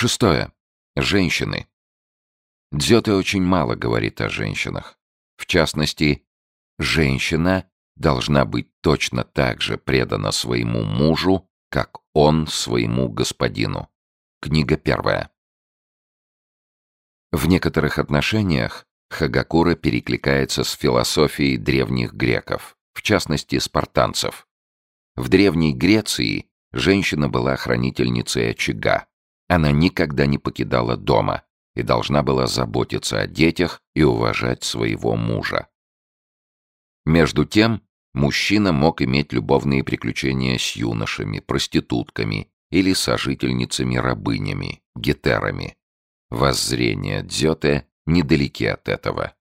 Шестое. Женщины. Дзёте очень мало говорит о женщинах. В частности, женщина должна быть точно так же предана своему мужу, как он своему господину. Книга первая. В некоторых отношениях Хагакура перекликается с философией древних греков, в частности спартанцев. В Древней Греции женщина была хранительницей очага. Она никогда не покидала дома и должна была заботиться о детях и уважать своего мужа. Между тем, мужчина мог иметь любовные приключения с юношами, проститутками или сожительницами-рабынями, гетерами. Воззрения Дзёте недалеки от этого.